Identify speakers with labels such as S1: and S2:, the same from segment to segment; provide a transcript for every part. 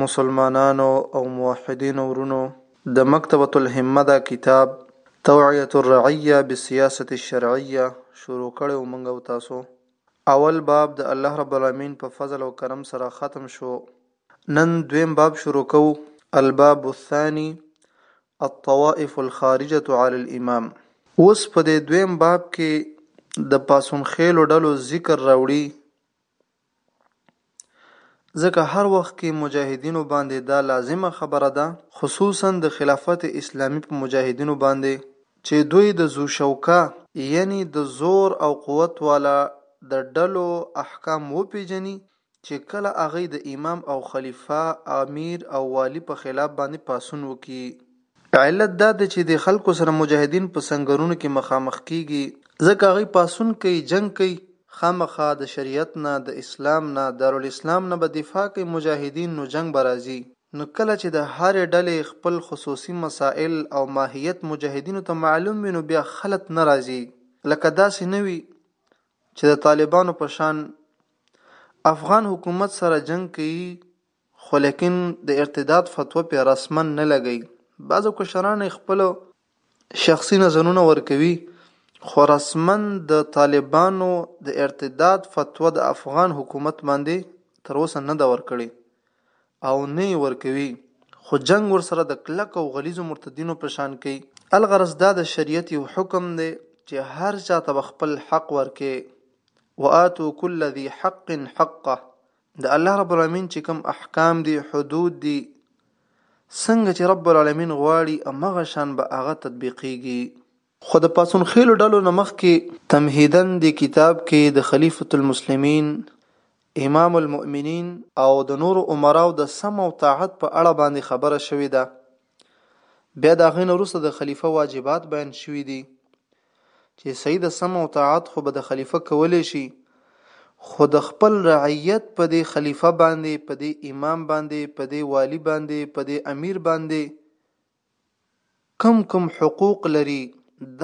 S1: مسلمانانو او موحدینو ورونو! د مکتبة الهمة دا کتاب توعیة الرعیة بالسیاسة الشرعیة شروع کړی وو مونږ او تاسو اول باب د الله رب العالمین په فضل او کرم سره ختم شو نن دویم باب شروع کوو الباب الثانی الطوائف الخارجة علی الامام اوس په دې دویم باب کې د پاڅون خېلو ډلو ذکر راوړي ځکه هر وخت کې مجاهدینو باندې دا لازمه خبره ده خصوصا د خلافت اسلامي په مجاهدینو باندې چې دوی د ذوشوکه یعنی د زور او قوت والا د ډلو احکام وپیژني چې کله هغوی د امام او خلیفه، امیر او والي په خلاف باندې پاڅون وکړي. علت دا دی چې دې خلکو سره مجاهدین په سنګرونو کې مخامخ کیږي ځکه هغوی پاڅون کوي جنګ کوي خامخا د شریعت نه د اسلام نه دارالاسلام نه به دفاع کوي مجاهدین نو جنګ به راځي نو کله چې د هرې ډلې خپل خصوصي مسائل او ماهیت مجاهدینو ته معلوم وي نو بیا خلط نه راځي لکه داسې نه وي چې د طالبانو په شان افغان حکومت سره جنګ کوي خو ليکن د ارتداد فتوا پې رسمن نه لګی بعض کشران یې خپل شخصی نظرونه ورکوی خو رسمن د طالبانو د ارتداد فتوا د افغان حکومت باندې تر اوسه نه ده ورکړی او نه یې ورکوی خو جنګ ورسره د کلک او غلیظو مرتدینو په شان کوي الغرض دا د شریعت یو حکم دی چې هر چاته به خپل حق ورکې وآتو کل ذی حق حقه د الله رب العالمین چې کوم احکام دي حدود دي څنګه چې رب العالمین غواړي امغه شان به هغه تطبیقیږي خو د پاسون خېلو ډلو نمخ کې تمهیدن دی کتاب کې د خلیفۃ المسلمین امام المؤمنین او د نور عمراو د سم او طاعت په اړه باندې خبره شوې ده بیا د هغه نه وروسته د خلیفه واجبات بیان شوي دي چې سید سم او طاعت خو به د خلیفه کولی شي خو د خپل رعیت په دې خلیفه باندې په دې امام باندې په دې والی باندې په دې امیر باندې کم کم حقوق لري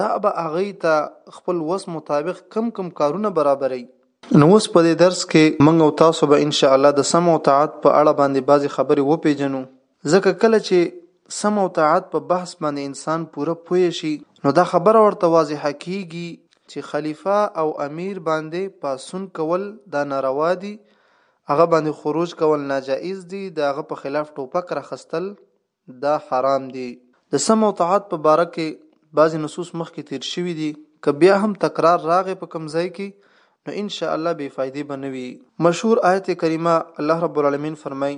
S1: دا به هغه ته خپل وس مطابق کم کم کارونه برابري نو اوس په دې درس کې موږ او تاسو به ان شاء الله د سم او طاعت په اړه باندې بعضی خبرې وپیژنو ځکه کله چې سمع او طاعت په بحث باندې انسان پوره پوه شي نو دا خبره ورته واضحه کېږي چې خلیفه او امیر باندې پاڅون کول دا ناروا دي، هغه باندې خروج کول ناجائز دي، د هغه په خلاف ټوپک راخستل دا حرام دي. د سمع او طاعت په باره کې بعضې نصوص مخکې تېر شوي دي، که بیا هم تکرار راغی په کوم ځای کې نو ان شاء الله بې فائدې به نه وي. مشهور آیت کریمه، الله رب العالمین فرمائی،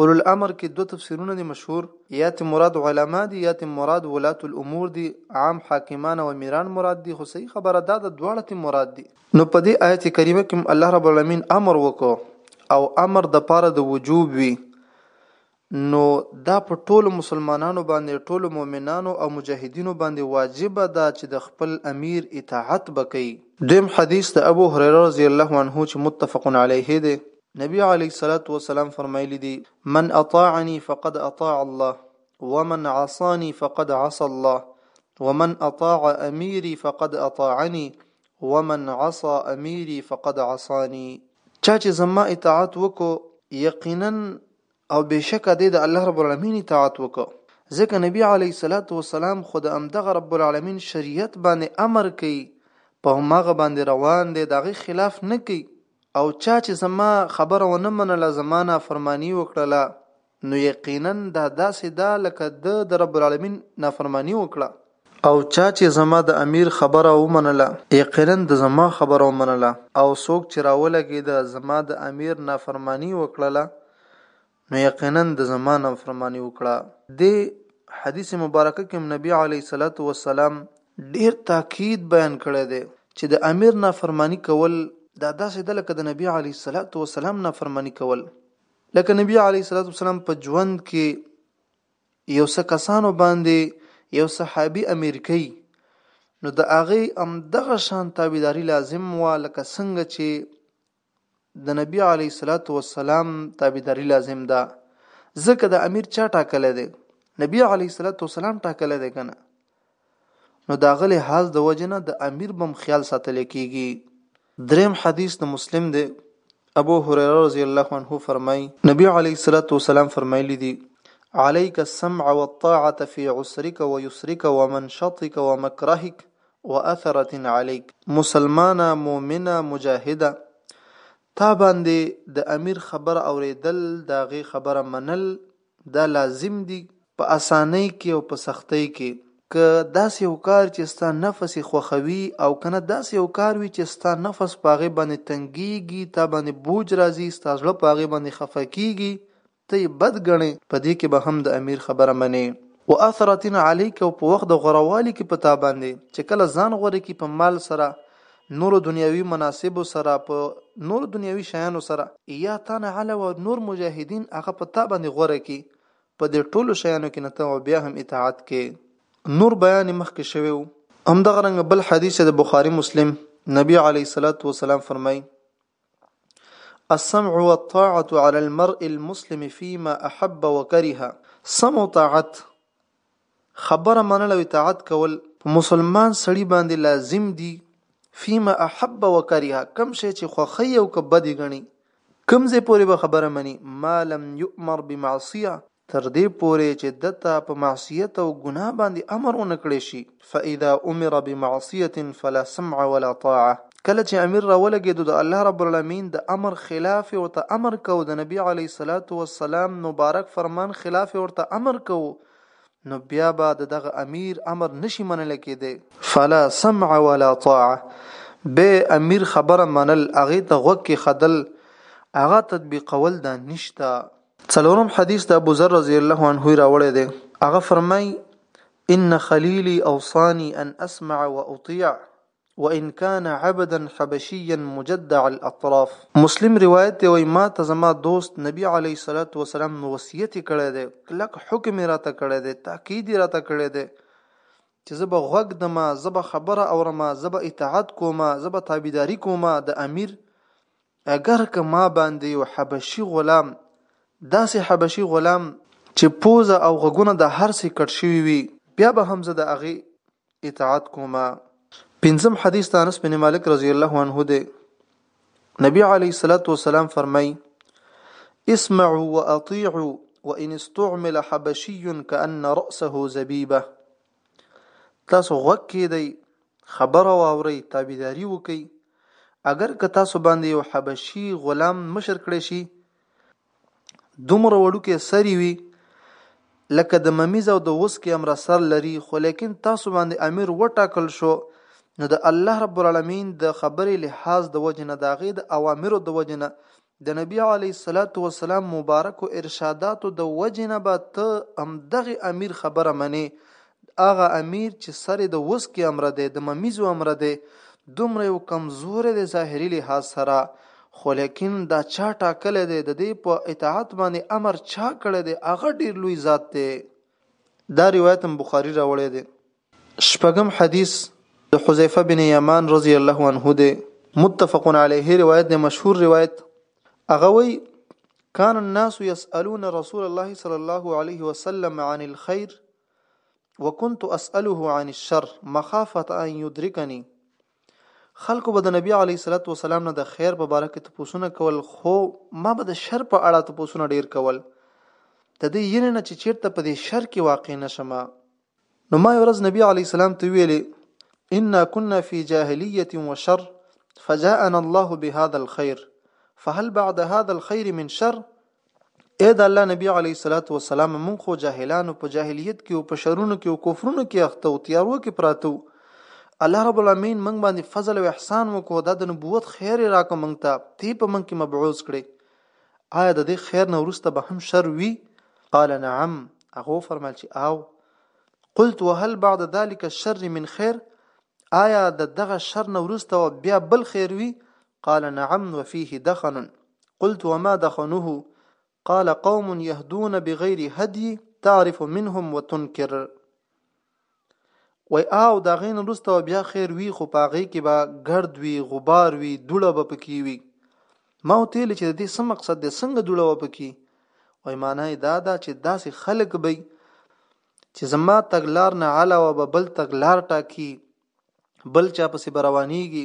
S1: اولو الامر کې دوه تفسیرونه دي مشهور، یا ترې مراد علماء دي یا ترې مراد ولاة الامور دي، عام حاکمان او امیران مراد دي، خو صحیح خبره دا ده دواړه ترې مراد دي. نو په دې آیت کریمه کې هم الله رب العالمین امر وکړ او امر د پاره د وجوب وي نو دا په ټولو مسلمانانو باندې، ټولو مؤمنانو او مجاهدینو باندې واجبه ده چې د خپل امیر اطاعت به کوي. دویم حدیث د ابو هریره رضی الله عنه چې متفق علیه دی، نبی علیه الصلاة والسلام فرمایلی دی من اطاعنی فقد اطاع الله ومن عصانی فقد عصى الله ومن اطاع امیری فقد اطاعنی ومن عصى امیری فقد عصانی چا چې زما اطاعت وکړو یقینا او بشک د الله رب العالمین اطاعت وکړو ځکه نبی علی صلوات و سلام خود امدغه رب العالمین شریعت باندې امر کوي په ماغه باندې روان دی دغه خلاف نه کوي او چا چې زما خبره ونه منله، زما نافرماني وکړله، نو یقینا دا داسې ده لکه ده د رب العالمین نافرماني وکړه. او چا چې زما د امیر خبره ومنله، یقینا ده زما خبره ومنله، او څوک چې راولګېده، زما د امیر نافرماني وکړله، نو یقینا د زما نافرماني وکړه. دې حدیث مبارک کې هم نبي علیه الصلوة والسلام ډېر تاکید بیان کړی دی چې د امیر نافرماني کول دا داسې ده لکه د نبي علیه الصلوة والسلام نافرماني کول. لکه نبي علیه الصلوة والسلام په ژوند کې یو څه کسانو باندې یو صحابي امیر کوي نو د هغه همدغه شان تابعداري لازم وه لکه څنګه چې د نبی علیه الصلاة والسلام تابعداري لازم ده ځکه د امیر چا ټاکلی دی نبی علیه الصلاة والسلام ټاکلی دی کنه نو دا غلی حال د وجنه د امیر بم خیال ساتل کیږي دریم حدیث د مسلم دی ابو هريره رضی الله عنه فرمای نبی علی صلوات و سلام فرمایلی دی عليك السمع والطاعة في عسرك ويسرك ومنشطك ومكرهك و اثرت علیک مسلمانه مؤمنه مجاهده تا باندې د امیر خبره اورېدل د هغې خبره منل دا لازم دي په اسانۍ کې او په سختۍ کې که داسې یو کار چې ستا نفس یې خوښوي او که نه داسې یو کار وي چې ستا نفس په هغې باندې تنګېږي تا باندې بوج راځي ستا زړه په هغې باندې خفه کېږي ته یې بد ګڼې، په دې کې به هم د امیر خبره منې. و آثرة علیک او په وخت د غوره والي کې په تا باندې، چې کله ځان غوره کړي په مال سره، نورو دنیاوي مناصبو سره، په نورو دنیاوي شیانو سره. یا تانه علاوه نور مجاهدین هغه په تا باندې غوره کړي، په دې ټولو شیانو کې نه ته او بیا هم اطاعت کې. نور بیان یې مخکې شوی وو. همدغه رنګه بل حدیث چې د بخاري مسلم، نبي علیه الصلوة والسلام فرمایي. السمع والطاعة على المرء المسلم فيما احب وکره سمع او طاعت، خبره منل او اطاعت کول، په مسلمان سړي باندې لازم دي، فيما احب وکره کوم شی چې خوښوي او که بد یې ګڼي، کوم ځای پورې به خبره مني، ما لم يؤمر بمعصيه تر دې پورې چې ده ته په معصیت او ګناه باندې امر ونه کړې شي، فاذا امر بمعصیة فلا سمع ولا طاعة، کله چې امیر راولګېدو د الله رب العلمین د امر خلاف یې ورته امر کوو، د نبي علیه الصلوة والسلام مبارک فرمان خلاف یې ورته امر کوو، نو بیا به د دغه امیر امر نه شي منل کېدی. فلا سمع ولا طاعة، بې امیر خبره منل، هغې ته غوږ کېښدل، هغه تطبیقول دا نشته. څلورم حدیث د ابو ذر رضی الله عنه راوړی دی هغه فرمای ان خلیلی اوصانی ان اسمع واطیع وان كان عبدا حبشيا مجدع الاطراف مسلم روایت دی وای ما ته زما دوست نبی علی صلوات و سلام وصیت کړی دی کلک حکم راته کړی دی تاکید راته کړی دی چې زه به غوږ دما زه به خبره اورم زه به اطاعت کوم زه به تابعداري کوم د امیر اګر که ما باندې یو حبشي غلام، داسې حبشي غلام چې پوزه او غږونه د هر څه کټ شوي وي، بیا به هم زه د هغه اطاعت کوم. پنځم حدیث د انس بن مالک رضی الله عنه دی. نبی علیه الصلاة والسلام فرمایي: اسمعوا واطيعوا وان استعمل حبشي كأن رأسه زبيبه تاسو غوږ کېدئ، خبره واورئ، تابعداري وکړئ، اګر که تاسو باندې یو حبشي غلام مشر کړی شي، دومره وړوکی سری وي لکه د ممیز او د وسکې امر سر لري، خو لیکن تاسو باندې امیر وټاکل شو، نو د الله رب العالمین د خبرې لحاظ د وجې نه د هغې د اوامرو د وجې نه د نبی علیه الصلوة والسلام مبارکو ارشاداتو د وجې نه به ته همدغې امیر خبره منې، هغه امیر چې سر یې د وسکي امره دی، د ممیزو امره دی، دومره یو کمزوری دی ظاهري لحاظ سره، خو لیکن دا چا ټاکلی دی، د دې په اطاعت باندې امر چا کړی دی، هغه ډېر لوی ذات دی. دا روایت هم بخاري راوړی دی. شپږم حدیث د حذیفه بن یمان رضی الله عنه دی متفق علیه روایت دی مشهور روایت هغه وی كان الناس يسألون رسول الله صلى الله عليه وسلم عن الخير وكنت أسأله عن الشر مخافة أن يدركني خلکو به د نبی علی صلوات و سلام نه د خیر په باره کې تپوسونه کول خو ما به د شر په اړه تپوسونه ډیر کول د دې ینه نه چې چیرته په دې شر کې واقع نشم نو ما ورځ نبی علی السلام ته ویلي انا كنا في جاهليه وشر فجاءنا الله بهذا الخير فهل بعد هذا الخير من شر اې د الله نبی علی صلوات و سلام مونږ خو جاهلانو په جاهلیت کې او په شرونو کې او کفرونو کې اخته او تیارو کې پراته الله رب العالمین مونږ باندې فضل او احسان وکړو دا د نبوت خیر راکو مونږ ته تی په مونږ کې مبعوث کړي آیا د دې خیر نه وروسته به هم شر وي قال نعم هغه فرمایل چې او قلت وهل بعد ذلك الشر من خیر آیا د دغه شر نه وروسته بیا بل خیر وي قال نعم وفيه دخن قلت وما دخنه قال قوم يهدون بغير هدي تعرف منهم وتنكر وای او دا غین وروسته او بیا خیر وی خو پاغې کې به ګرد وی غبار وی دوړه به پکې وی ما او تیل چې د دې سم مقصد د څنګه دوړه و پکې وای معنی دا دا چې داسې خلک به چې زما تګلار نه علاوه به بل تګلار ټاکي بل چا پسې به روانېږي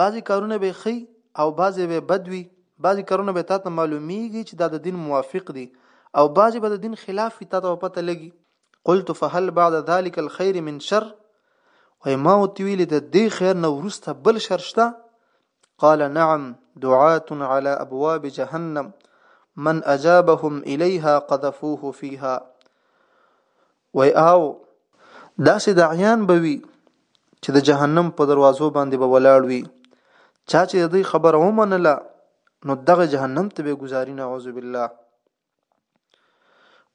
S1: بعضې کارونه به ښي او بعضې به بد وي بعضې کارونه به تا ته معلومیږي چې دا د دین موافق دي او بعضې به د دین خلاف وي تا ته به پته لګي قلت فهل بعد ذلك الخير من شر وای ما وتویل د دې خیر نه ورسته بل شر شته قال نعم دعاة على ابواب جهنم من اجابهم اليها قذفوه فيها وای او داسې داعیان به وي چې د جهنم په دروازو باندې به ولاړ وي چا چې د دوی خبره ومنله نو دغه جهنم ته به گزاري نعوذ بالله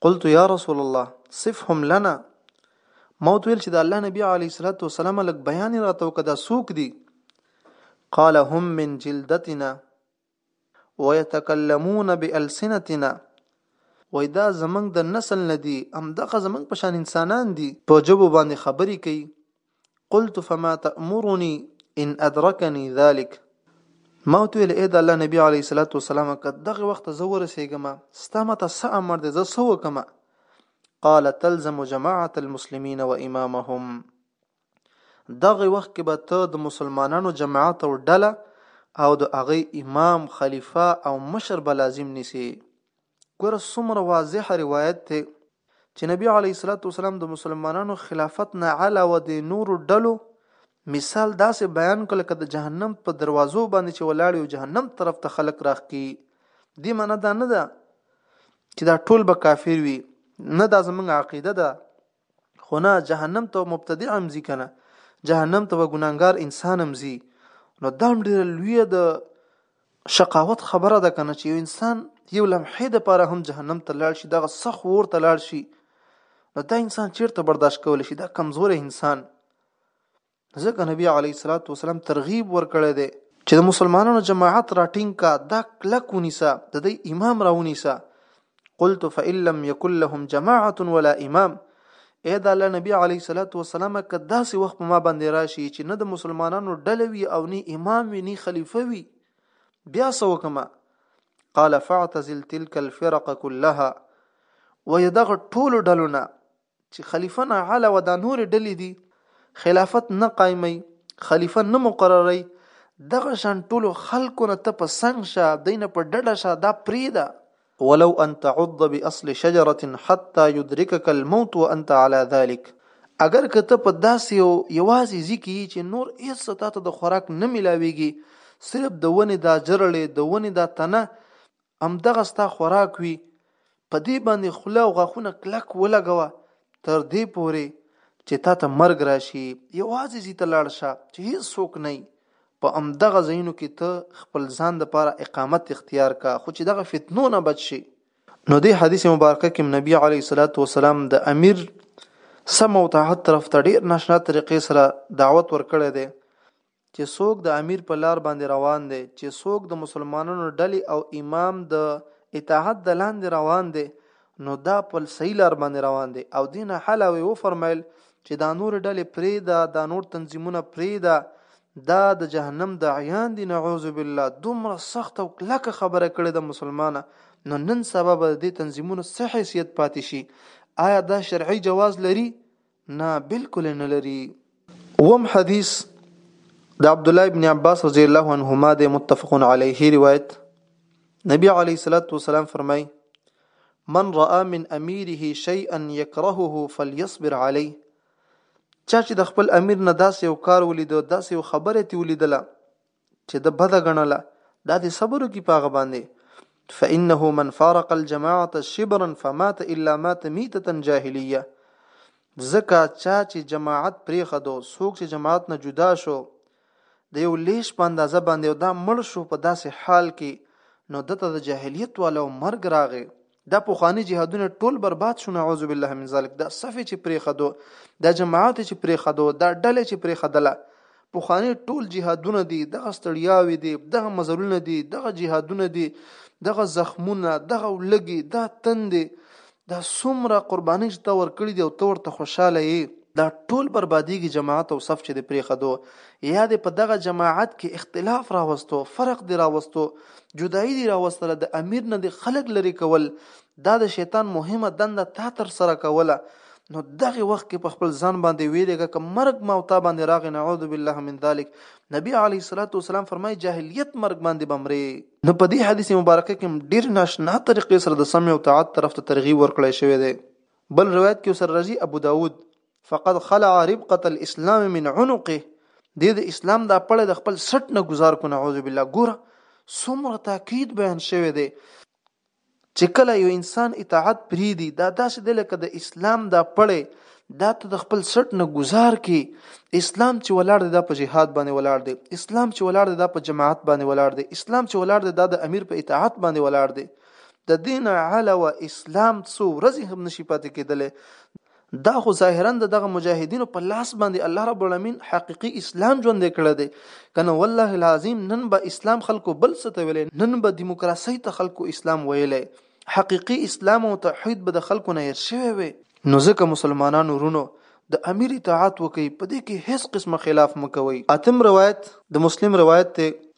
S1: قلت یا رسول الله صفهم لنا موت ویل چې د الله نبی علی صلوات و سلام لک بیان راته وکړه سوق دي قال هم من جلدتنا ويتکلمون بالسنتنا وای دا زمونږ د نسل نه دي همدغه زمونږ په شان انسانان دي په ژبو باندې خبرې کوي قلت فما تأمرني ان ادرکني ذلك ما ورته ویل ای د الله نبی علیه الصلاۃ والسلام که دغه وخت زه ورسېږم ستا ماته څه امر دی زه څه وکړم قال تلزم جماعت المسلمین و امامهم دغه وخت کې به ته د مسلمانانو جماعت او ډله او د هغه امام خلیفه او مشر به لازم نیسي ګوره څومره واضح روایت دی چې نبی علی صلوات والسلام د مسلمانانو خلافت نه علاوه د نورو ډلو مثال داسې بیان کړ لکه د جهنم په دروازو باندې چې ولاړ یو جهنم طرف ته خلک راخکي دی معنی دا نه ده چې دا ټول به کافر وي نه دا زمونږ عقیده ده خو نه جهنم ته مبتدع هم ځي کنه جهنم ته ګناګار انسان هم ځي نو دا هم ډیره لوی د شقاوت خبره ده کنه چې یو انسان یو لمحې د پاره هم جهنم ته لاړ شي دغه سخ ور ته لاړ شي نو دا انسان چیرته برداشت کول شي دا کمزور انسان ځکه نبی علی صلوات و سلام ترغیب ورکړی دی چې د مسلمانانو جماعت راټینګ کا دا کلک ونیسه د دې امام راونیسه قلت فإن لم يكن لهم جماعة ولا امام اې د الله نبی علی صلوات و سلام کدا سی وخت ما باندې راشي چې نه د مسلمانانو ډلوي او نه امام وي نه خلیفہ وي بیا سوکما قال فاعتزل تلك الفرق كلها ويدغ ټول ډلونه چې خلیفه نه علاوه دا نورې ډلې دي خلافت نه قایموي خلیفه نه مقرروي دغه شان ټولو خلکو نه ته په څنګ شه دی نه په ډډه شه دا پرېږده ولو ان تعض باصل شجره حتى يدركك الموت وانت على ذلك اګر که ته په داسې یو یوازې ځي کې چې نور هیڅ څه تاته د خوراک نه ملاویږي صرف د ونې دا جرړې د ونې دا تنه همدغه ستا خوراک وي په دې باندې خوله او غاښونه کلک ولګوه تر دې پورې چې تا ته مرګ راشي یوازې زی ته لاړ شه چې هیڅ څوک نه په همدغه ځایونو کې ته خپل ځان د پاره اقامت اختیار کا خو چې دغه فتنو نه بچ شي نو دې حدیث مبارکه کې نبی علی صلوات و سلام د امیر سم او طاعت طرف ته ډیر ناشنا طریقې سره دعوت ورکړی دی چې څوک د امیر په لار باندې روان دی، چې څوک د مسلمانانو ډلې او امام د اطاعت د لاندې روان دی، نو دا په صحیح لار باندې روان دی او دې نه حاله وې وفرمایل چې دا نور ډلې پرېږده، دا نور تنظیمونه پرېږده، دا د جهنم داعیان دي، نعوذ بالله، دومره سخت او کلکه خبره کړې ده مسلمانه، نو نن سبا به د دې تنظیمونو څه حیثیت پاتې شي؟ آیا دا شرعي جواز لري؟ نه بالکل یې نه لري. اووم حدیث د عبدالله ابن عباس رضی الله عنهما د متفق علیه روایت نبی علیه الصلاة والسلام فرمای من رأى من اميره شيئا يكرهه فليصبر عليه چا چې د خپل امیر نه داسې یو کار ولیدو داسې یو خبره تی ولیدله چې د بده ګڼله دا دې صبر وکړي په هغه باندې فإنه من فارق الجماعة شبرا فمات إلا مات ميتة جاهلية ځکه چا چې جماعت پرېښدو څوک چې جماعت نه جدا شو د یو لیش په اندازه باندې دا مړ شو په داسې حال کې نو دته د جاهلیت والو مرګ راغی دا پوخانی جهادونه ټول برباد شو نعوذ بالله من ذلک دا صف چې پرې خدو دا جماعت چې پرې خدو دا ډله چې پرې خدله پوخانی ټول جهادونه دي دغه ستړیاوي دي دغه مزلونه دي دغه جهادونه دي دغه زخمونه دغه لګي دا تند دا سمره قرباني چې تور کړی دی او تور ته خوشاله یې دا ټول بربادیږي جماعت او صف چې د پرې خدو یا د په دغه جماعت کې اختلاف راوستو فرق دی راوستو جدايي دې راوستله د امير نه دې خلک لرې کول دا د شيطان مهمه دنده تا تر سره کوله نو دغه وخت کې په خپل ځان باندې ویریږه که مرګ ما او تا باندې راغی نعوذ بالله من ذلک نبی علی صلوات و سلام فرمای جاهلیت مرګ باندې بمري نو په دې حدیث مبارک کې ډیر ناشنا طریقې سره د سمع او طاعت طرف ته ترغیب ورکړی شوی دی بل روایت کې سره راځي ابو داود فقد خلع ربقه الاسلام من عنقه د د اسلام دا پړه د خپل سټ نه گزار کو نعوذ بالله ګوره څومره تاکید بیان شوی دی چې کله یو انسان اطاعت پری دی دا داسې د لکه د اسلام دا پړه دا ته د خپل سټ نه گزار کی اسلام چې ولاړ دی دا په جهاد باندې ولاړ دی اسلام چې ولاړ دی دا په جماعت باندې ولاړ دی اسلام چې ولاړ دی دا د امیر په اطاعت باندې ولاړ دی د دین علاوه اسلام څو ورځې هم نشي پاتې کېدلی دا خو ظاهرا د دغه مجاهدینو په لاس باندې الله رب العالمین حقيقي اسلام ژوند کړی دی کنه والله العظیم نن به اسلام خلکو بل څه ته ویلې نن به دیموکراسي ته خلکو اسلام ویلې حقيقي اسلام او توحید به د خلکو نه هیر شوی وي نو ځکه مسلمانانو رونو د امیر اطاعت وکي په دې کې هیڅ قسمه خلاف مکوي اتم روایت د مسلم روایت ته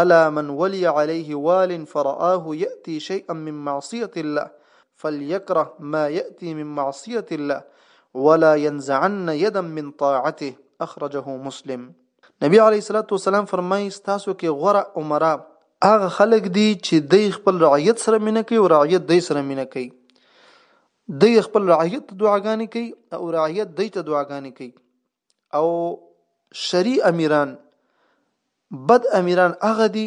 S1: الا من ولي عليه وال فرآه يأتي شيئا من معصية الله فليكره ما يأتي من معصية الله ولا ينزعن يدا من طاعته اخرجه مسلم نبی علیه الصلاۃ والسلام فرمایي تاسو کې غوره عمره هغه خلک دي چې د خپل رعیت سره مینه کوي او رعیت د سره مینه کوي د خپل رعیت دعاګانې کوي او رعیت د ته دعاګانې کوي او شری امیران بد امیران هغه دي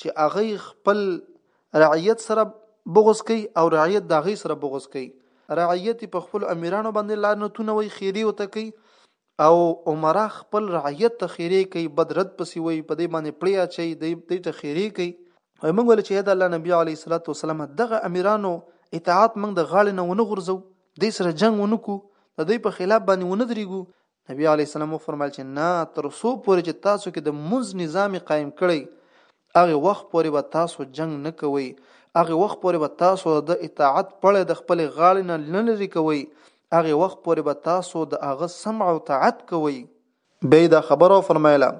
S1: چې هغه خپل رعیت سره بغض کوي او رعیت د هغه سره بغض کوي رعیت په خپل امیرانو باندې لعنتونه وي خیری وته کوي او عمره خپل رعیت ته خیری کوي بدرد پسې وي په دې باندې پړیا چي دې ته خیری کوي وای موږ ول چې دا الله نبی علی صلوات و سلام دغه امیرانو اطاعت موږ د غاړې نه ونه غورځو دی سره جنگ ونکو د دوی په خلاف باندې ونه درېږو نبی علی السلام وفرمایل چې نه تر څو پورې چې تاسو کې د منځ نظام قائم کړئ هغه وخت پورې به تاسو جنگ نه کوئ هغه وخت پورې به تاسو د اطاعت پړه د خپل غاړې نه لری کوئ هغه وخت پورې به تاسو د هغه سمع او طاعت کوئ بیا دا خبره وفرمایله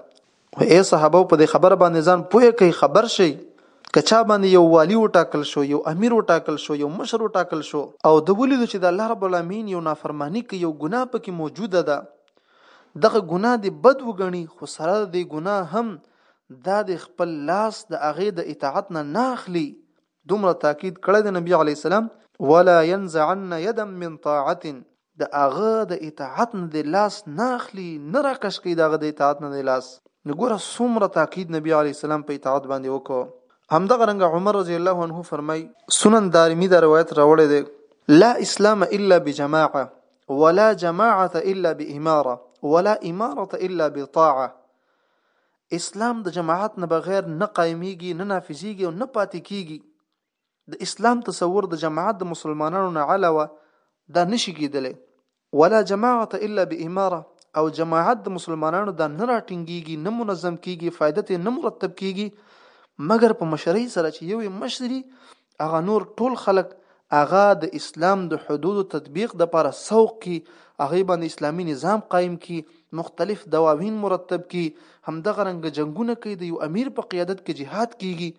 S1: و ای صحابه په دې خبره باندې ځان پوه کړئ خبر شئ که چا باندې یو والی وټاکل شو یو امیر وټاکل شو یو مشر وټاکل شو او د ولیدو چې د الله رب العالمین یو نافرمانی کوي یو ګناه پکې موجوده ده دغه ګناه دې بد وګڼي خو سره د دې ګناه هم دا د خپل لاس د هغې د اطاعت نه نه اخلي دومره تاکید کړی د نبی علی السلام ولا ينزعن يدا من طاعه د هغه د اطاعت نه دې لاس نه اخلي نه راکش کوي د هغه د اطاعت نه دې لاس نو ګوره څومره تاکید نبی علیه السلام په اطاعت باندې وکړو همدغه رنګ عمر رضی الله عنه فرمای سنن دارمی دا روایت راوړی دی لا اسلام الا بجماعه ولا جماعه الا باماره ولا اماره الا بطاعه اسلام د جماعت نه بغیر نه قائميږي نه نافذيږي او نه پاتې کیږي د اسلام تصور د جماعت د مسلمانانو نه علاوه دا نشي کېدلی ولا جماعت الا باماره او جماعت د مسلمانانو دا نه راټینګيږي نه منظم کیږي فائدت نه مرتب کیږي مګر په مشرۍ سره چې یو مشري هغه نور ټول خلک هغه د اسلام د حدود تطبیق د لپاره سوق کی هغه باندې اسلامی نظام قائم کی مختلف دواوین مرتب کی همدغه رنګ جنگونه کوي د یو امیر په قیادت کې جهاد کیږي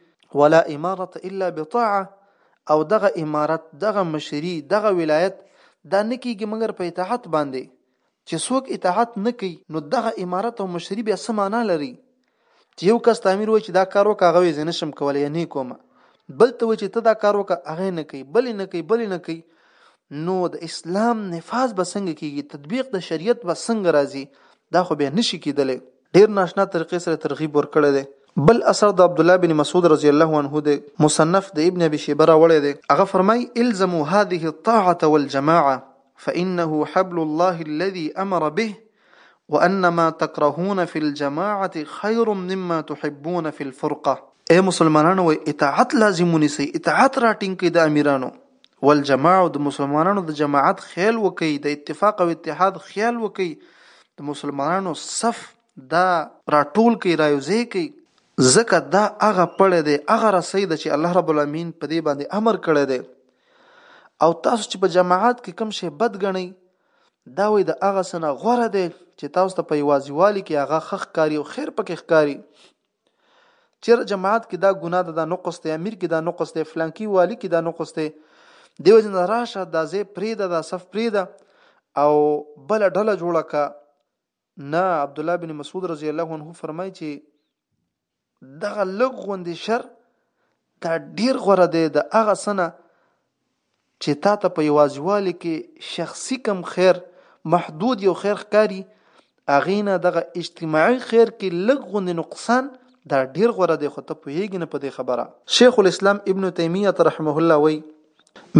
S1: ولا امارت الا بطاعه او دغه امارت دغه مشری دغه ولایت دا نکیږي مګر په اطاعت باندې چې څوک اطاعت نه کوي نو دغه امارت او مشري بیا څه معنا لري چې یو کس ته امیر وایي چې دا کار وکړه هغه یې نه شم کولی یا نه کوم بل ته وایي چې ته دا کار وکړه هغه نه کوي بل نه کوي بل نه کوي نو د اسلام نفاذ به څنګه کیږي تطبیق د شریعت به څنګه راځي دا خو به نشي کېدلی ډیر ناشنا طریقې سره ترغیب ورکړی دی. بل اثر د عبدالله بن مسعود رضی الله عنه دی، مصنف د ابن ابي شیبه راوړی دی، هغه فرمائی، الزموا هذه الطاعة والجماعة فانه حبل الله الذي امر به وان ما تکرهون فی الجماعة خیر مما تحبون فی الفرقة. ای مسلمانانو! اطاعت لازم ونیسئ، اطاعت راټینګ کړئ د امیرانو. والجماع او د مسلمانانو د جماعت خیال وکي د اتفاق او اتحاد خیال وکي د مسلمانانو صف دا راټول کوي رايوځي کوي ځکه دا هغه پړه دی هغه رسۍ ده چې الله رب العالمین په دې باندې امر کړی دی او تاسو چې په جماعت کې کوم شی بد ګڼئ دا وای د هغه سنه غوره دی چې تاسو ته په یوازیوالي کې هغه خخ کاری او خیر پکې ښکاری چیر جماعت کې دا ګناه ده دا نقص دی امیر کې دا نقص دی فلانکی والی کې دا نقص دی دیو جن راشه دا زی پریده دا صف پریده او بل ډله جوړه کا نه عبد الله بن مسعود رضی الله عنه فرمایي چې دغه لګ غوندې شر دا ډیر غوره دی د هغه سنه چې تا ته په یوازیوالي کې شخصي کوم خیر محدود یو خیر ښکاري هغې نه دغه اجتماعي خیر کې لږ غوندې نقصان دا ډیر غوره دی خو ته پوهیږي نه په دې خبره. شیخ الاسلام ابن تیمیه رحمه الله وایي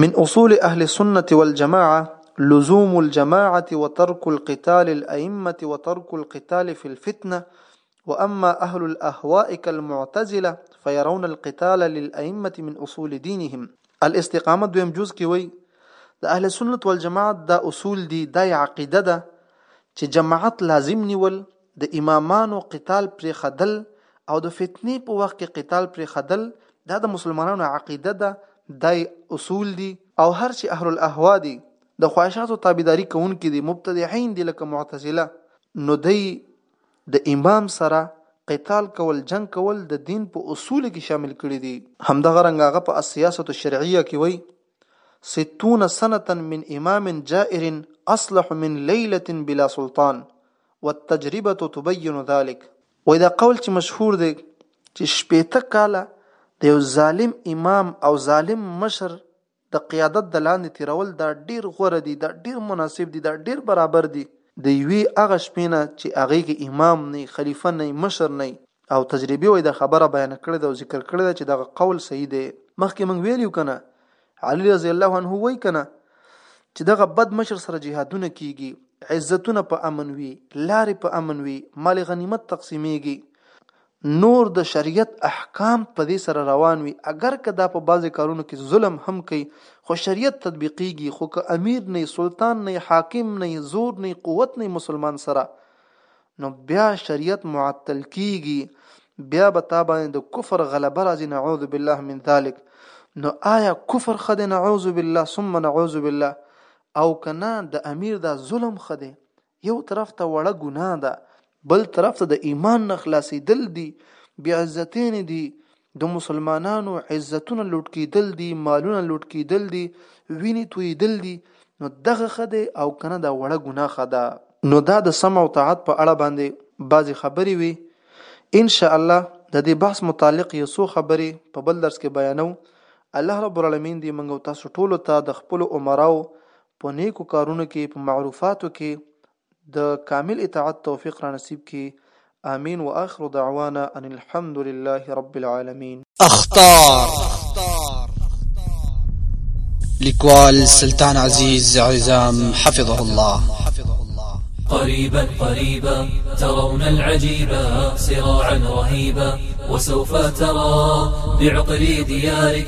S1: من اصول اهل السنة والجماعة لزوم الجماعة وترک القتال الائمة وترک القتال فی الفتنة واما اهل الاهواء كالمعتزله فيرون القتال للائمه من اصول دينهم الاستقامه دویم جز کې وای د اهل سنت والجماعت دا اصول دي دا عقیده ده چې جماعت لازم نیول د امامانو قتال پر خدل او د فتنې په وخت کې قتال پر خدل دا د مسلمانانو عقیده ده دای اصول دي او هر چې اهل الاهوا دي د خواهشاتو تابعداري کوونکې دي مبتدعين دي لکه معتزله نو دی د امام سره قتال کول، جنګ کول، د دین په اصولو کې شامل کړي دي. همدغه رنګ هغه په السیاسة الشرعیه کې وایي، ستون سنة من امام جائر اصلح من لیلة بلا سلطان، والتجربة تبین ذلک. وایي دا قول چې مشهور دی چې شپېته کاله د یو ظالم امام او ظالم مشر د قیادت د لاندې تیرول دا ډیر غوره دي دا ډیر مناسب دي دا ډیر برابر دي. د یوې هغه شپې نه چې هغې کې امام نه خلیفه نه مشر نه او تجربې وای دا خبره بیان کړې ده او ذکر کړې ده چې دغه قول صحیح دی. مخکې موږ ویلي وو کنه علی رضی الله عنه وای کنه چې دغه بد مشر سره جهادونه کیږي عزتونه په امن وي لارې په امن وي مال غنیمت تقسیمیږي نور د شریعت احکام په دې سره روان وي اګر که دا په بعضې کارونو کې ظلم هم کوي خو شریعت تطبیقیږي خو که امیر نه سلطان نه حاکم نه زور نه قوت نه مسلمان سره نو بیا شریعت معطل کیږي بیا به تا باندې د کفر غلبه راځي نعوذ بالله من ذلک نو آیا کفر خده نعوذ بالله ثم نعوذ بالله او کنا د امیر دا ظلم خده یو طرف ته وړه ګناه ده بل طرف ته د ایمان نه خلاصېدل دي بې عزتین دي د مسلمانانو عزتونه لوټ کېدل دي مالونه لوټ کېدل دي وینې تویېدل دي نو دغه ښه دی او که نه دا وړه ګناه ښه ده نو دا د سمع او طاعت په اړه باندې بعضې خبرې وي انشاءالله د دې بحث متعلق یو څو خبرې په بل درس کې بیانو الله رب العالمین دې موږ او تاسو ټولو ته د خپلو عمراو په نیکو کارونو کې په معروفاتو کې د کامل اطاعت توفیق را نصیب کی آمین واخر دعوانا ان الحمد لله رب العالمین
S2: اخطار لیکوال سلطان عزیز عزام حفظه الله
S3: قريبا قريبا ترون العجيبا صراعا رهيبا وسوف ترى بعقر ديارك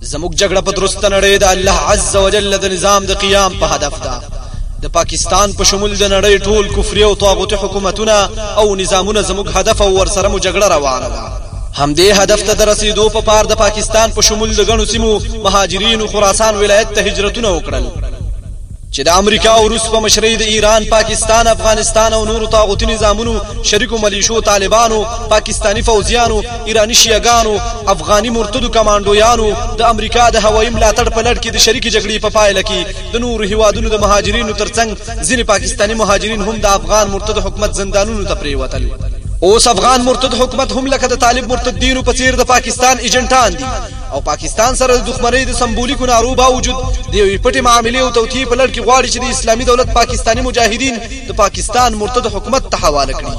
S2: زموږ جګړه په درسته نړۍ د الله عز وجل د نظام د قیام په هدف ده د پاکستان په شمول د نړۍ ټول کفري او طاغوتي حکومتونه او نظامونه زموږ هدف او ورسره مو جګړه روانه ده همدې هدف ته درسېدو په پار د پاکستان په شمول د غنو سیمو مهاجرینو خراسان ولایت ته هجرتونه وکړل چې د امریکا او روس په مشرۍ د ایران، پاکستان، افغانستان او نورو طاغوتي نظامونو، شریکو ملیشو، طالبانو، پاکستاني فوځیانو، ایراني شیعه ګانو، افغاني مرتدو کمانډویانو، د امریکا د هوایي ملاتړ په لړ کې د شریکې جګړې په پایله کې د نورو هېوادونو د مهاجرینو ترڅنګ ځینې پاکستاني مهاجرین هم د افغان مرتد حکومت زندانونو ته پرېوتل. اوس افغان مرتد حکومت هم لکه د طالب مرتدینو په څېر د پاکستان ایجنټان دي. او پاکستان سره د دښمنۍ د سمبولیکو نارو باوجود د یوې پټې معاملې او توطیې په لړ کې غواړي چې د اسلامي دولت پاکستاني مجاهدین د پاکستان مرتد حکومت ته حواله کړي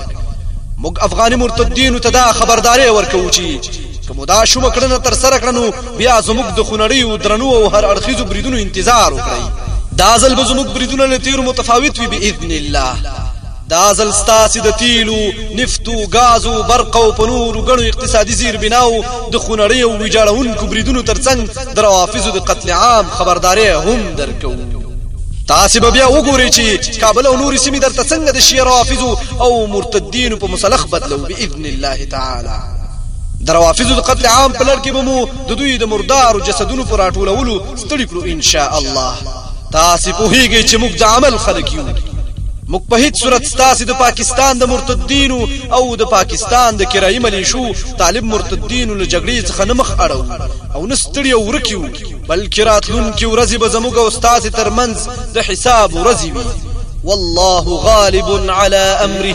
S2: موږ افغاني مرتدینو ته دا خبرداری ورکوو چې که مو دا شومه کړنه ترسره کړه نو بیا زموږ د خونړیو درنو او هر اړخیزو بریدونو انتظار وکړئ دا ځل به زموږ بریدونه له تیرو متفاوت وي باذن الله دا ځل ستاسې د تیلو، نفتو، ګازو، برق او په نورو ګڼو اقتصادي زیربناو د خونړۍ او ویجاړونکو بریدونو ترڅنګ د روافضو د قتل عام خبرداری هم درکوو. تاسې به بیا وګورئ چې کابل او نورې سیمې درته څنګه د شیعه روافضو او مرتدینو په مسلخ بدلو باذن الله تعالی. د روافضو د قتل عام په لړ کې به مو د دوی د مردارو جسدونو په راټولولو ستړي کړو ان شاء الله تاسو په هیګه چې موږ د عمل خلک یو موږ په هیڅ صورت ستاسو د پاکستان د مرتدینو او د پاکستان د کرایي ملیشو طالب مرتدینو له جګړې څخه نه مخ اړو او نه ستړي او ورکیو بلکې راتلونکي ورځې به زموږ او ستاسو ترمنځ د حساب ورځې وي والله غالب على امره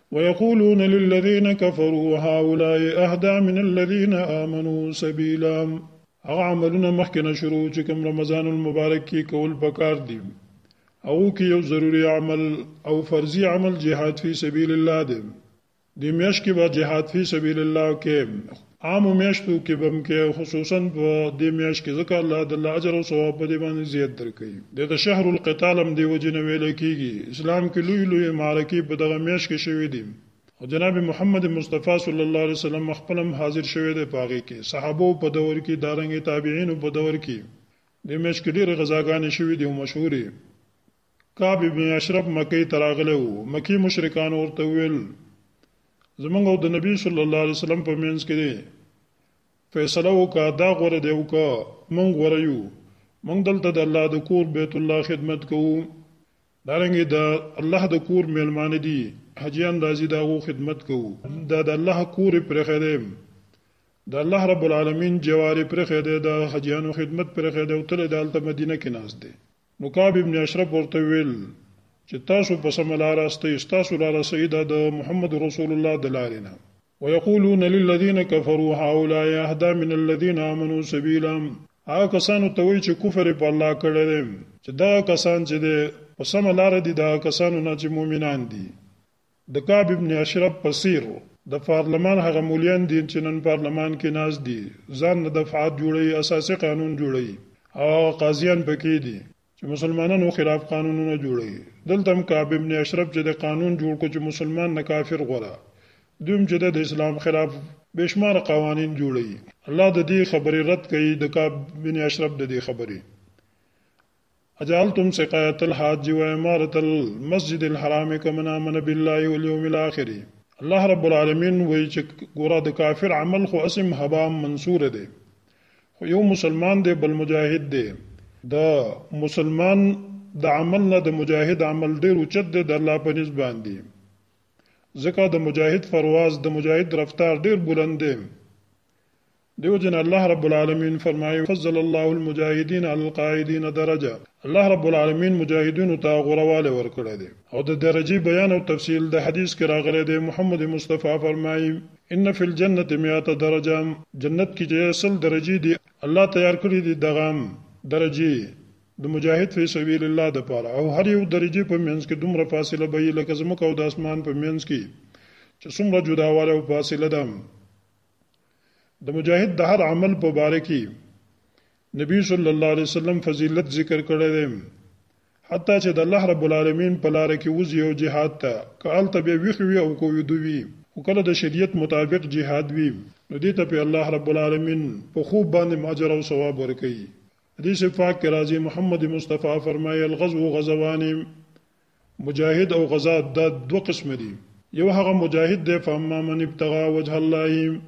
S4: ويقولون للذين كفروا هؤلاء اهدى من الذين آمنوا سبيلا هغه عملونه مخکې نه شروع چې کوم رمضان المبارک کې کول پکار دي او کې یو ضروری عمل او فرضي عمل جهاد فی سبیل الله دی د میاش کې به جهاد فی سبیل الله کې عامو میاشتو کې به هم کې خصوصا په دې میاشت کې ځکه الله د الله اجر او ثواب په دې باندې زیات درکوي د د شهر القتال هم دی وجې نه ویل کېږي اسلام کې لوی لوی معرکې په دغه میاشت کې شوې دي او جناب محمد مصطفی صلی الله علیه وسلم خپل هم حاضر شوی دی په هغې کې صحابو په دور کې دارنګې تابعینو په دور کې د میاشت کې ډېرې غذاګانې شوې دي او مشهورې کعب ابن اشرف مکې ته راغلی و، مکې مشرکانو ورته وویل، زموږ او د نبي صلی الله علیه وسلم په منځ کې دی، فیصله وکړه، دا غوره دی او که موږ غوره یو، موږ دلته د الله د کور بیت الله خدمت کوو، دارنګه د الله د کور مېلمانه دي، حجیان راځي، د هغو خدمت کوو، دا د الله کور یې پرېښی دی، د الله رب العالمین جوار یې پرېښی دی، د حجیانو خدمت پرېښی دی او تل یې د هلته مدینه کې ناست دی. نو کعب ابن اشرف ورته ویل چې تاسو په سمه لار استئ تاسو لار صحیح ده د محمد رسول الله د لارې نه ويقولون للذين كفروا هؤلاء اهدى من الذين امنوا سبيلا هغه کسانو ته وایي چې کفر په الله کړی دی چې دا کسان چې دی په سمه لار دي دا کسانو نه چې مؤمنان دي د کعب ابن اشرف په څیر وو. د فارلمان هغه مولیان دي چی نن پارلمان کی ناست دي ځان نه دفعات جوړوي اساسی قانون جوړوي او هغه قاضیان پکی دي چی مسلمانانو خلاف قانونونه جوړوي دلته هم کعب ابن اشرف چی ده قانون جوړ کړو چی مسلمان نه کافر غوره دوی هم چی ده د اسلام خلاف بی شماره قوانین جوړوي الله ددی خبری رد کړي د کعب بن اشرف ددی خبری اجعلتم سقایة الحاج و عمارة المسجد الحرام کمن آمن بالله والیوم الآخر. الله رب العالمین وایی چه ګوره د کافر عمل خو هسې هم هباء منثور دی خو یو مسلمان دی بل مجاهد دی د مسلمان د عمل نه د مجاهد عمل ډیر اوچت دی د الله په نزد باندی ځکه د مجاهد فرواز د مجاهد رفتار ډیر بلند دی دیو جن الله رب العالمین فرمایي فضل الله المجاهدین علی القاعدین درجه الله رب العالمین مجاهدینو ته غورواله ورکړی دی او د درجه بیان او تفصیل د حدیث کې راغلی دی محمد مصطفی فرمایي ان فی الجنه 100 درجه جنت کې چې سل درجه دي الله تیار کړی دی دغه درجه د مجاهد فی سبیل الله د پاره او هر یو درجه په منځ کې دومره فاصله به لکه زمکه او د اسمان په منځ کې چې څومره جداواله او فاصله ده د مجاهد د هر عمل په باره کې نبی صلی الله علیه وسلم فضیلت ذکر کړی دی حتی چې د الله رب العالمین په لار کې وځي او جهاد ته که هلته بیا ویښ وي او که ویده وي خو کله د شریعت مطابق جهاد وي نو دې ته په الله رب العالمین په خوب باندې اجر او ثواب ورکوي حدیث پاک کې راځي محمد مصطفی فرمایي الغزو غزوان مجاهد او غزا دا دوه قسمه دي. یو هغه مجاهد دی، فاما من ابتغی وجه الله،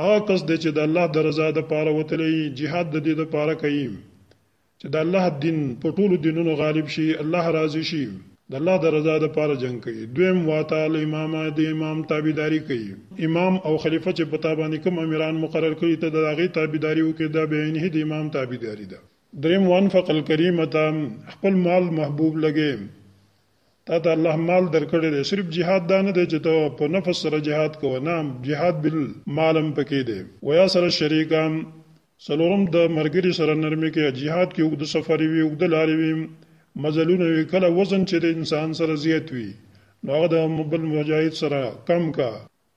S4: هغه کس دی چې د الله د رضا دپاره وتلی، جهاد ددې دپاره کوي چې د الله دین په ټولو دینونو غالب شي، الله راضي شي، د الله د رضا دپاره جنګ کوي، دویم، واطاع الامام، د امام تابعداري کوي، امام او خلیفه چې په تا باندې کوم امیران مقرر کړي ته د هغې تابعداري وکړې دا بعینه د امام تابعداري ده. دریم وانفق الکریم ته خپل مال محبوب لګې تا ته الله مال درکړی دی صرف جهاد دا نه دی چې ته په نفس سره جهاد کوه نه جهاد بل مال هم پکې دی ویا سره شریکه څلورم د مرګري سره نرمي کې جهاد کې اوږد سفر وي اوږد لارې وي مزلونه وي کله وزن چې د انسان سره زیات وي نو هغه د بل مجاهد سره کم کا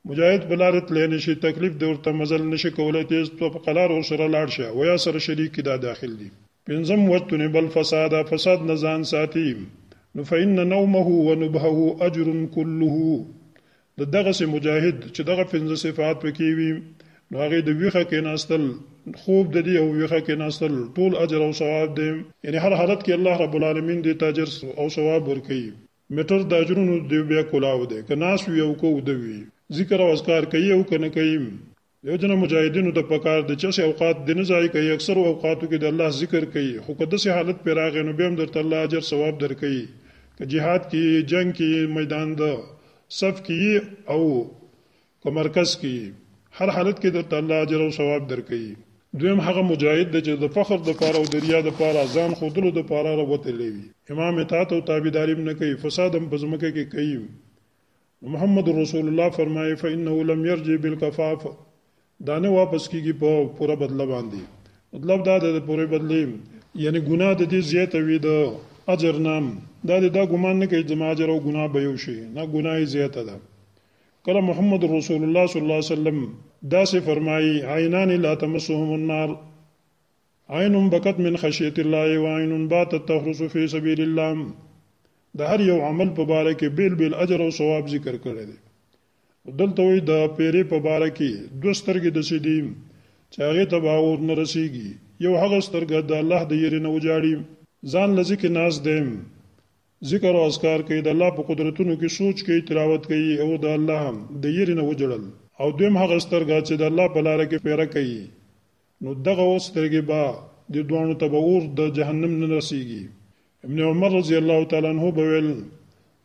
S4: مجاهد په لارې تللی نه شي، تکلیف دی ورته مزل نه شي کولی، تېز ته په قلار ورسره لاړ شه، ویا سره شریک کړي دا داخل دي. پنځم واجتنب الفساد، فساد نه ځان ساتي، نو فإن نومه ونبهه أجر کله، د دغسې مجاهد چې دغه پنځه صفات په کې وي نو هغې د ویښه کېناستل، خوب د دې او ویښه کېناستل ټول اجر او ثواب دی، یعنې هر حالت کې الله رب العالمین دې ته اجر او ثواب ورکوي. مټر داجرونو دیو بیا کلاو دی که ناس وی او که اوده وی ذکر او اذکار کوي او که نه کوي دیو جنه مجاهدینو ته پکار دی چې اسې اوقات دې نه ضایع کوي اکثرو اوقاتو کې د الله ذکر کوي خو که داسې حالت پې راغی نو بیا هم درته الله اجر ثواب درکوي که جهاد کې یې جنګ کې یې میدان د صف کې یې او په مرکز کې یې هر حالت کې درته الله اجر او ثواب درکوي. دویم هغه مجاهد دی چې د فخر دپاره او د ریا دپاره ځان ښودلو دپاره راوتلی وي. امام اطاعت او تابعداري هم نه کوي، فساد هم په ځمکه کې کوي. نو محمد رسول الله فرمایي، فانه لم یرجع بالکفاف، دا نه واپس کېږي په پوره بدله باندې. مطلب دا دی د پورې بدلې یعنې ګناه د دې زیاته وي د اجر نه، دا دی دا ګمان نه کوي چې زما اجر او ګناه به یو شي، نه ګناه یې زیاته ده. کله محمد رسول الله صلی الله علیه وسلم داسې فرمایي عینان لا تمسهم النار عین بکت من خشیت الله و عین باتت تخرس فی سبیل الله د هر یو عمل په باره کې بیل بیل اجر او ثواب ذکر کړی دی دلته وی د پیری په باره کې دوه سترګې د سیدی چې هغه ته باور نه رسیږي یو هغه سترګه د الله د یری نه وجاړي ځان لذي کې ناز دیم ذکر او اذکار کوي، د الله په قدرتونو کې سوچ کوي، تلاوت کوي او د الله د یرې نه وژړل. او دویم هغه سترګه چې د الله په لاره کې پېره کوي، نو دغه سترګې به، دې دواړو ته به اور د جهنم نه رسېږي. ابن عمر رضي الله تعالی عنه به ویل،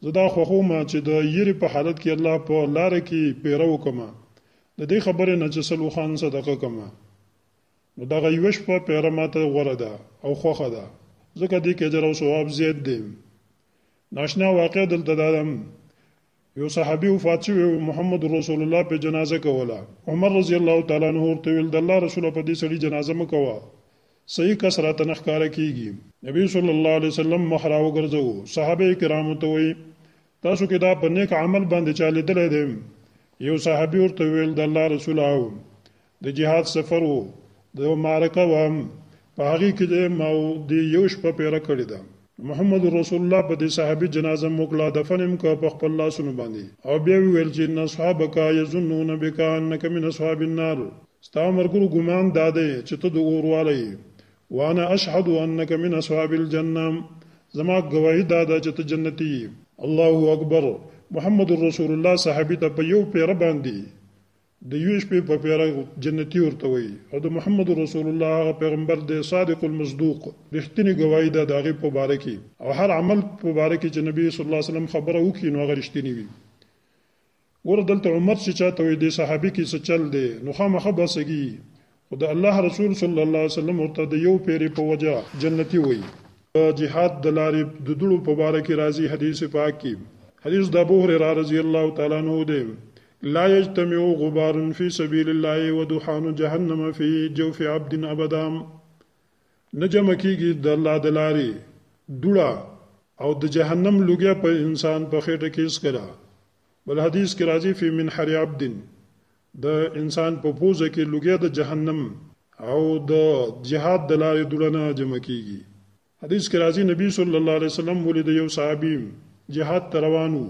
S4: زه دا خوښوم چې د یرې په حالت کې الله په لاره کې پېره وکړم، د دې خبرې نه چې سل اوښان صدقه کړم. نو دغه یوه شپه پیره ماته غوره ده او خوښه ده ځکه دې کې اجر او ثواب زیات دی ناشنا واقع دلته دا ده یو صحابي وفات شوی او محمد رسول الله په جنازه کوله عمر رضی الله تعالی عنہ ورته ویل د الله رسول په دې سړي جنازه مکوه صحیح کس راته نه ښکاره کیږي نبی صلی الله علیه وسلم مخ راوګرځوو صحابه کرامو ته وایي تاسو کې دا په نیک عمل باندې چا لیدلی دی یو صحابي ورته ویل د الله رسول او د جهاد سفر و د یو معرکه وام په هغه کې د ماو د یو شپه پیره کړی ده محمد رسول الله په دې صحابي جنازه موکلا دفنم که په خپل لاسونو باندې او بیا ویل چې ان اصحابک یظنون بک انک من اصحاب النار ستا مرګرو ګمان دا دی چې ته د اور والا یې وانا اشهد انک من اصحاب الجنه زما گواهی دا ده چې ته جنتی الله اکبر محمد رسول الله صحابي ته په یو پیره باندې د یوې شپې په پیره جنتي ورته وایي او د محمد رسول الله هغه پیغمبر دی صادق المصدوق رښتینې ګواهي ده د هغې په باره کې او هر عمل په باره کې چې نبي صلی الله علیه وسلم خبره وکړي نو هغه رښتینی وي ګوره دلته عمر چې چاته وایي دې صحابي کې څه چل دی نو خامخا بسګي خو د الله رسول صلی الله علیه وسلم ورته د یو پیرې په وجه جنتی وایي په جهاد د لارې د دوړو په باره کې راځي حدیث پاک کې حدیث د ابو هريره رضی الله تعالی عنہ دی لا يجتمع غبار في سبيل الله ودخان جهنم في جوف عبد ابدا نجم کیږي د الله د لارې دوړه او د جهنم لوګیا په انسان په خېټه کې اسکرا بل حدیث کې راځي فی من حر عبد د انسان په پوزه کې لوګی د جهنم او د جهاد د لارې دوړه نه جمع کېږي. حدیث کې راځي، نبي صلی الله علیه وسلم ولید یو صحابي جهاد ته روان و،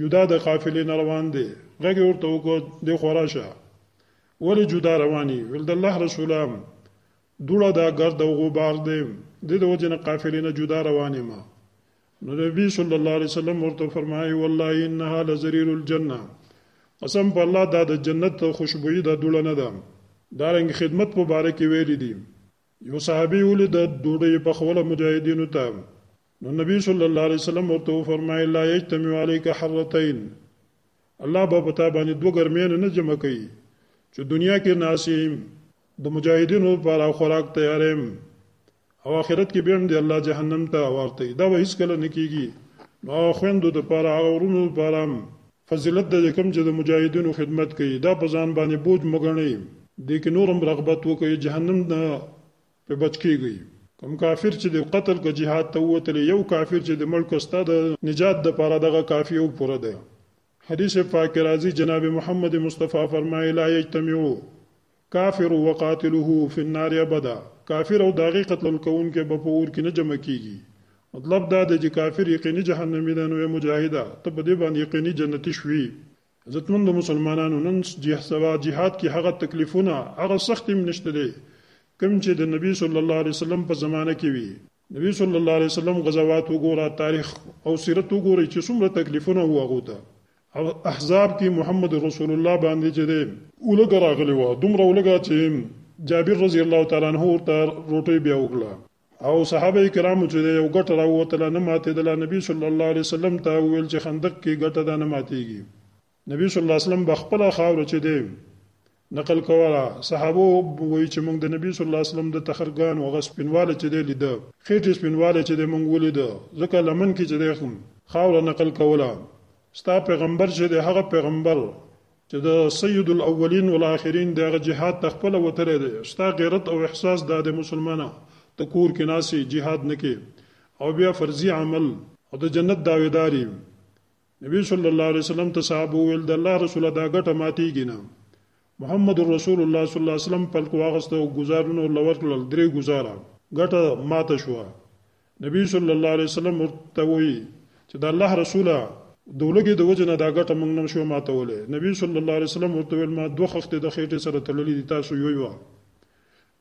S4: جدا د قافلې نه روان دی، غږ یې ورته وکړ، دې خوا راشه، ولې جدا روان یې؟ ویل، د الله رسوله! دوړه ده، ګرد او غبار دی، دې د وجې نه قافلې نه جدا روان یم. نو نبی صلی الله علیه وسلم ورته فرمایي والله انها لزریر الجنه قسم په الله دا د جنت خوشبوئی دا دوړه نه ده دا رنګ خدمت په باره کې ویلي دي یو صحابي ولې د ډوډۍ په خوله مجاهدینو ته نو نبی صلی الله علیه وسلم ورته فرمایي لا یجتمع علیک حرتین الله به پتا باندې دوه ګرمین نه جمع کوي چې دنیا کې ناسیم د مجاهدینو لپاره خوراک تیاروم او آخرت کې بیم دی الله جهنم ته ورته دا به هیڅکله نه کیږي نو هغه خویندو لپاره هغه ورونو لپاره فضیلت د کوم چې د مجاهدینو خدمت کوي دا په ځان باندې بوج مګنئ دې کې نورم رغبت وکړي جهنم نه په بچ کیږي کوم کافر چې د قتل که جهاد ته وتلی یو کافر چې د ملک ستا د نجات د پاره دغه کافی او پوره ده حديث پاک کې راځي جناب محمد مصطفی فرمایي لا یجتمع کافر وقاتله فی النار ابدا کافر او داغي قتل کوونکی به په اور کې نه جمع کیږي مطلب دا دی چې کافر یقیني جهنمی دی نو مجاهده ته په دې باندې یقیني جنتی شوي عزتمن د مسلمانانو نن جه سوا جهاد کې هغه تکلیفونه هغه سختیم نشته دی کوم چې د نبی صلی الله علیه وسلم په زمانه کې وي نبی صلی الله علیه وسلم غزوات وګوره تاریخ او سیرت وګوره چې څومره تکلیفونه هو هغه ته او احزاب کې محمد رسول الله باندې چې دی اولګ راغلی و دومره اولګ چې جابر رضی الله تعالی عنہ ورته روټي بیا وکړه او صحابه کرامو چې یو ګټ راووتله نه ماتېدله نبی صلی الله علیه وسلم ته ویل چې خندق کې ګټه ده نه ماتېږي نبی صلی الله علیه وسلم به خپل خاور چې دی نقل کوله صحابه وایي چې موږ د نبی صلی الله علیه وسلم د تخرګان او غس پنواله چې دی لیده خېټې سپینواله چې دی موږ ولیده ځکه لمن کې چې دی خاور نقل کوله ستا پیغمبر چې دی هغه پیغمبر چې د سید الاولین والاخرین د هغه جهاد تخپل وتره دی ستا غیرت او احساس د د مسلمانانو ته کور کې ناسي جهاد نکي او بیا فرضي عمل او د جنت داویداری نبی صلی الله علیه وسلم ته صحابه ویل د الله رسول دا ګټه ماتیږي نه محمد رسول الله صلی الله علیه وسلم پلک واغسته او گزارونه لور کړل درې گزاره ګټه ماته شو نبی صلی الله علیه وسلم ورته وی چې د الله رسوله دولګي د وجنه دا ګټه موږ نم شو ماته ولې نبی صلی الله علیه وسلم ورته ویل ما دوه خخته د خېټه سره تړلې دي تاسو یو یو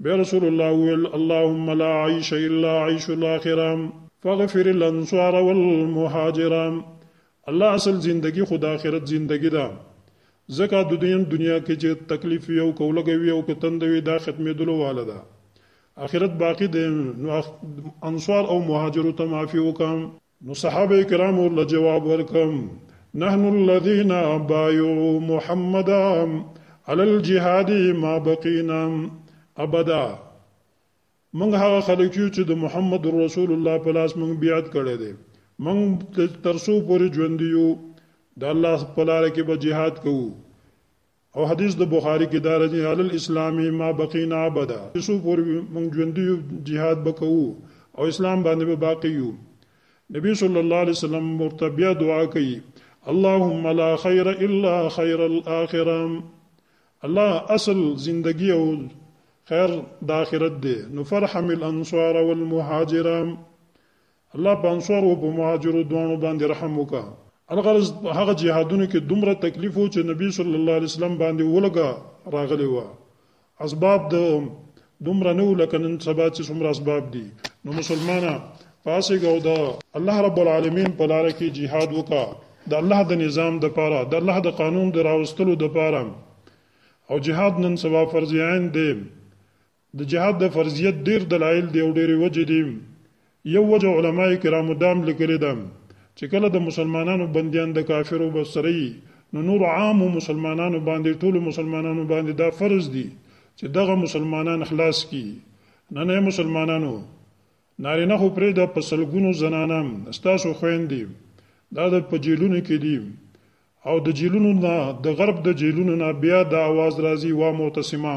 S4: بیا رسول الله ویل اللهم لا عیش الا عیش الاخره فغفر الانصار والمهاجر الله اصل زندگی خو د آخرت زندگی ده ځکه د دین دنیا کې چې تکلیف وي او کولګه وي او کتند وي دا ختمېدلو واله ده آخرت باقی دی نو انصار او مهاجرو ته معافي وکم نو صحابه کرام ورله جواب ورکم نحن الذين بايعوا محمدا على الجهاد ما بقينا ابدا موږ هغه خلک یو چې د محمد رسول الله په لاس موږ بیعت کړی دی موږ ترسو پورې ژوند یو د الله په لار کې به جهاد کوو او حدیث د بخاری کې دا راځي علی الاسلام ما بقینا ابدا چې څو پورې موږ ژوندي یو جهاد به کوو او اسلام باندې به باقی یو نبی صلی الله علیه وسلم ورته بیا دعا کوي اللهم لا خیر الا خیر الاخره الله اصل زندگی او خیر د آخرت دی نو فرحم الانصار والمهاجرام الله په انصارو او په مهاجرو دواړو باندې رحم وکا الغرض په هغه جهادونو کې دومره تکلیف و چې نبی صلی الله علیه وسلم باندې ولګا راغلی و اسباب د دومره نه لکه نن سبا چې څومره اسباب دي نو مسلمانه پاسېږه او د الله رب العالمین په لار کې جهاد وکا د الله د نظام د پاره د الله د قانون د راوستلو د پاره او جهاد نن سبا فرض عین دی د جهاد د فرضیت ډېر دلایل دي او ډېرې وجې دي. یو وجه علماء کرامو دا هم لیکلې ده چې کله د مسلمانانو بندیان د کافرو بسروي نو نور عامو مسلمانانو باندې، ټولو مسلمانانو باندې دا فرض دي چې دغه مسلمانان خلاص کړي. نن ای مسلمانانو! نارینه خو پرېږده په سلګونو زنانه ستاسو خویندې دا د په جېلونو کې دي او د جېلونو نه د غرب د جېلونو نه بیا دا اواز راځي وا معتصمه!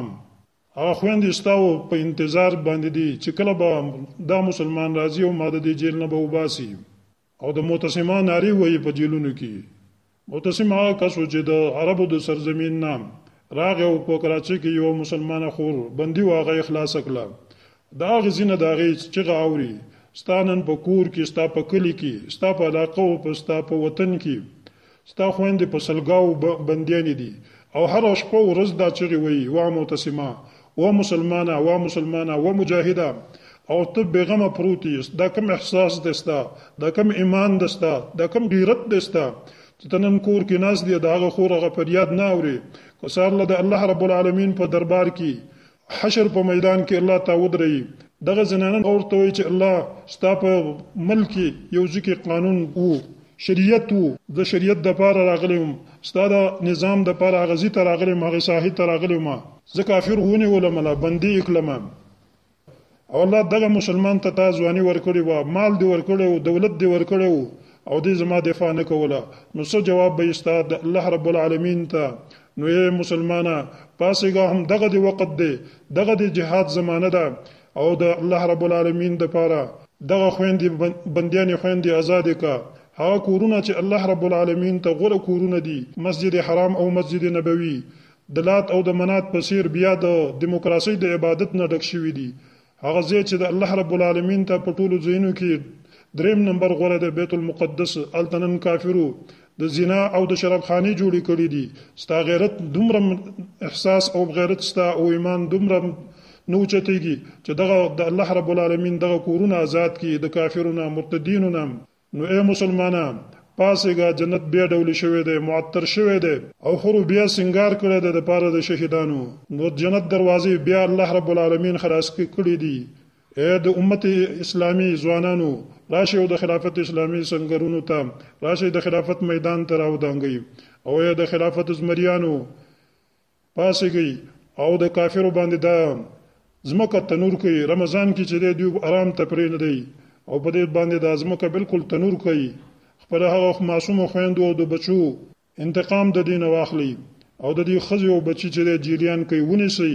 S4: هغه خویندې ستا و په انتظار باندې دي چې کله به دا مسلمان راځي او ما د دې جیل نه به وباسي او د معتصما نارې وایي په جیلونو کې معتصم هغه کس و چې د عربو د سرزمین نه راغی او په کراچۍ کې یو مسلمانه خور بندي و هغه یې خلاصه کړه د هغې ځینه د هغې چغه اوري ستا نن په کور کې ستا په کلي کې ستا په علاقه او په ستا په وطن کې ستا خویندې په سلګاوو بندیانې دي او هره شپه او ورځ دا چغې وایي، وا معتصمه! وا مسلمانه! وا مسلمانه! وا مجاهده! او ته بېغمه پروت یې، دا کوم احساس دی ستا؟ دا کوم ایمان دی ستا؟ دا کوم غیرت دی ستا؟ چې ته نن کور کې ناست یې، د هغه خور هغه فریاد نه اورې، که سهار له د الله رب العالمین په دربار کې حشر په میدان کې الله تا ودريي دغه زنانه اور ته وایي چې الله ستا په ملک کې یو ځکه قانون وو شریعت وو د شریعت د پاره راغلی وم ستا د نظام د پاره غزي ته راغلی ما غي ساحه ته راغلی ما زه کافر هونه ولملا بندي اکلمه او الله دغه مسلمان ته تا ځواني ورکړې وه، مال دې ورکړی و، دولت دې ورکړی و او دې زما دفاع نه کوله، نو څه جواب به يې ستا د الله رب العالمين ته؟ نو ای مسلمانه! پاڅېږه همدغه دې وقت دی، دغه دې جهاد زمانه ده او د الله رب العالمين دپاره دغه خويندې، بنديانې خويندې ازادې که، هغه کورونه چې الله رب العالمين ته غوره کورونه دي، مسجد حرام او مسجد نبوي، د لات او د منات په څېر بیا د دیموکراسۍ د عبادت نه ډک شوي دي. هغه ځای چې د الله رب العالمین ته په ټولو ځایونو کې درېیم نمبر غوره دی، بیت المقدس، هلته نن کافرو د زنا او د شراب خانې جوړې کړې دي. ستا غیرت دومره احساس او غیرت ستا او ایمان دومره نه اوچتېږي چې دغه د الله رب العالمین دغه کورونه ازاد کړي د کافرو نه، مرتدینو نه، نو ای مسلمانه! پاڅېږه، جنت بیا ډولی شوی دی، معطر شوی دی، او حورو بیا سینګار کړی دی دپاره د شهیدانو، نو دجنت دروازې بیا الله رب العالمین خلاصې کړې دي، ای د امت اسلامي ځوانانو! راشئ او د خلافت اسلامي سنګرونو ته راشئ، د خلافت میدان ته راودانګئ، او ای د خلافت زمریانو! پاسګی او د کافرو باندې دا زمکه تنور کوي رمضان کې چې دوی آرام ته پرې نه دی او په دې باندې دا زمکه بالکل تنور کوي خپل هغه معصوم خويندو او د بچو انتقام د دین واخلي او د دې خزي او بچی چې د جیریان کوي ونی سي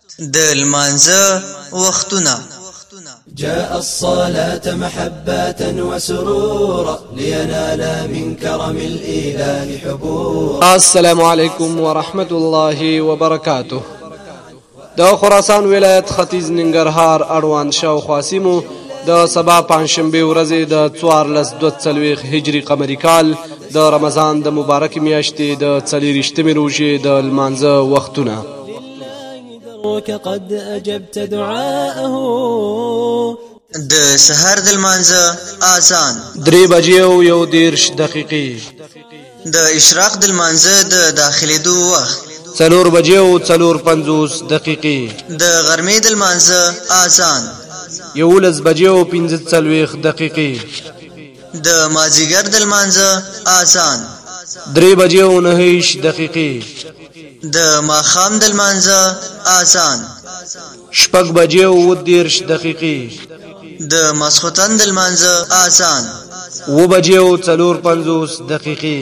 S4: د
S5: لمانځه وختونه
S6: جاء الصلاة محبة وسرورا لينال من كرم الإله حبورا
S7: السلام عليكم ورحمة الله وبركاته د خراسان ولایت ختیځ ننګرهار اړوان شاوخوا سیمو د سبا پنځشنبه ورځ د 1440 هجری قمری کال د رمضان د مبارک میاشتې د 24مې روزې د لمانځه وختونه
S5: د سهار د لمانځه اذان
S7: درې بجې او یو دیرش دقیقې
S5: د اشراق د لمانځه د داخلېدو وخت
S7: څلور بجې او څلور پنځوس دقیقې
S5: د غرمې د لمانځه اذان
S7: یولس بجې او پنځه څلوېښت دقیقې
S5: د مازیګر د لمانځه اذان
S7: درې بجې او نهه دقیقې
S5: د ماښام د لمانځه اذان.
S7: شپږ بجې او اووه دېرش دقیقې.
S5: د ماسخوتن د لمانځه اذان.
S7: اووه بجې او څلور پنځوس دقیقې.